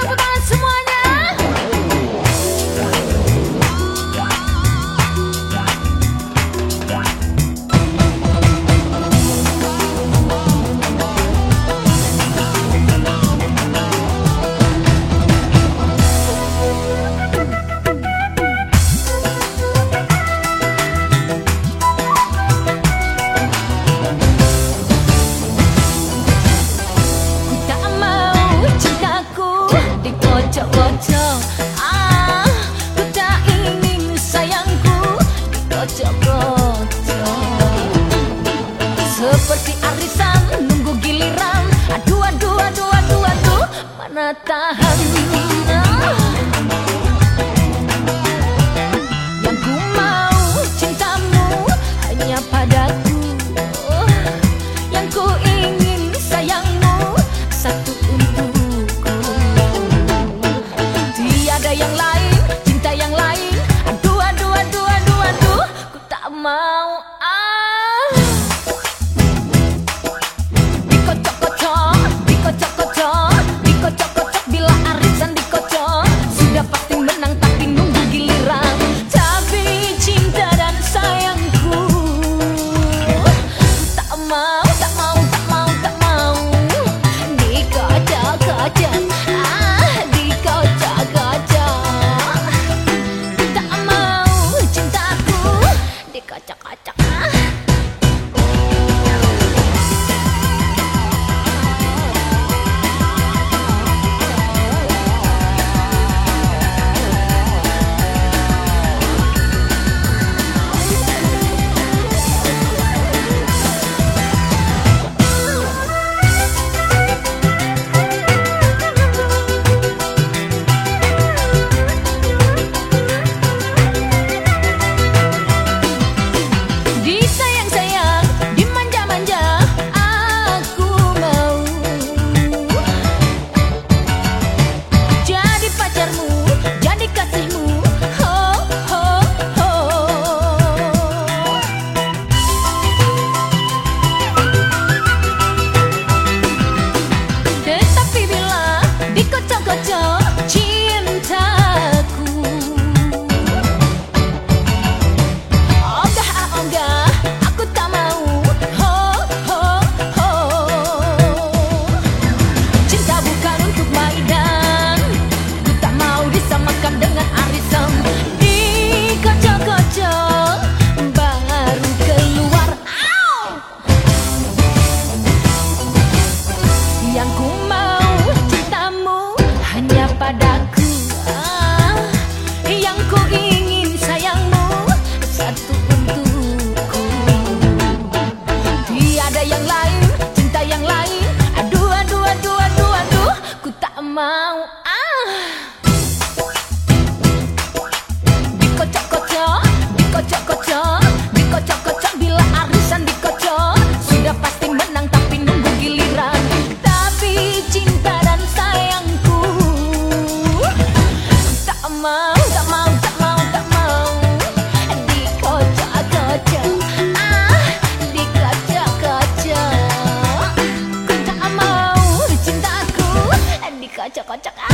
Don't forget. 档 걷죠. satu untukku. Tiada yang lain, cinta yang lain. Aduan aduan aduan aduan, Ku tak mau ah.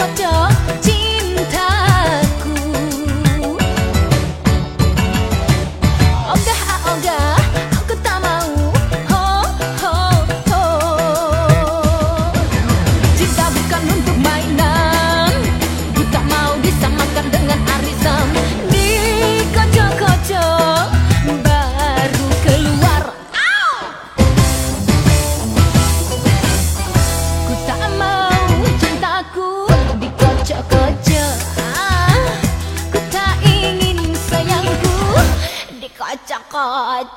걱정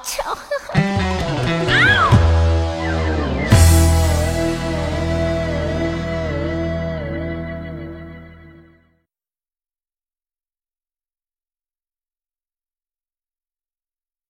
瞧，嘿嘿。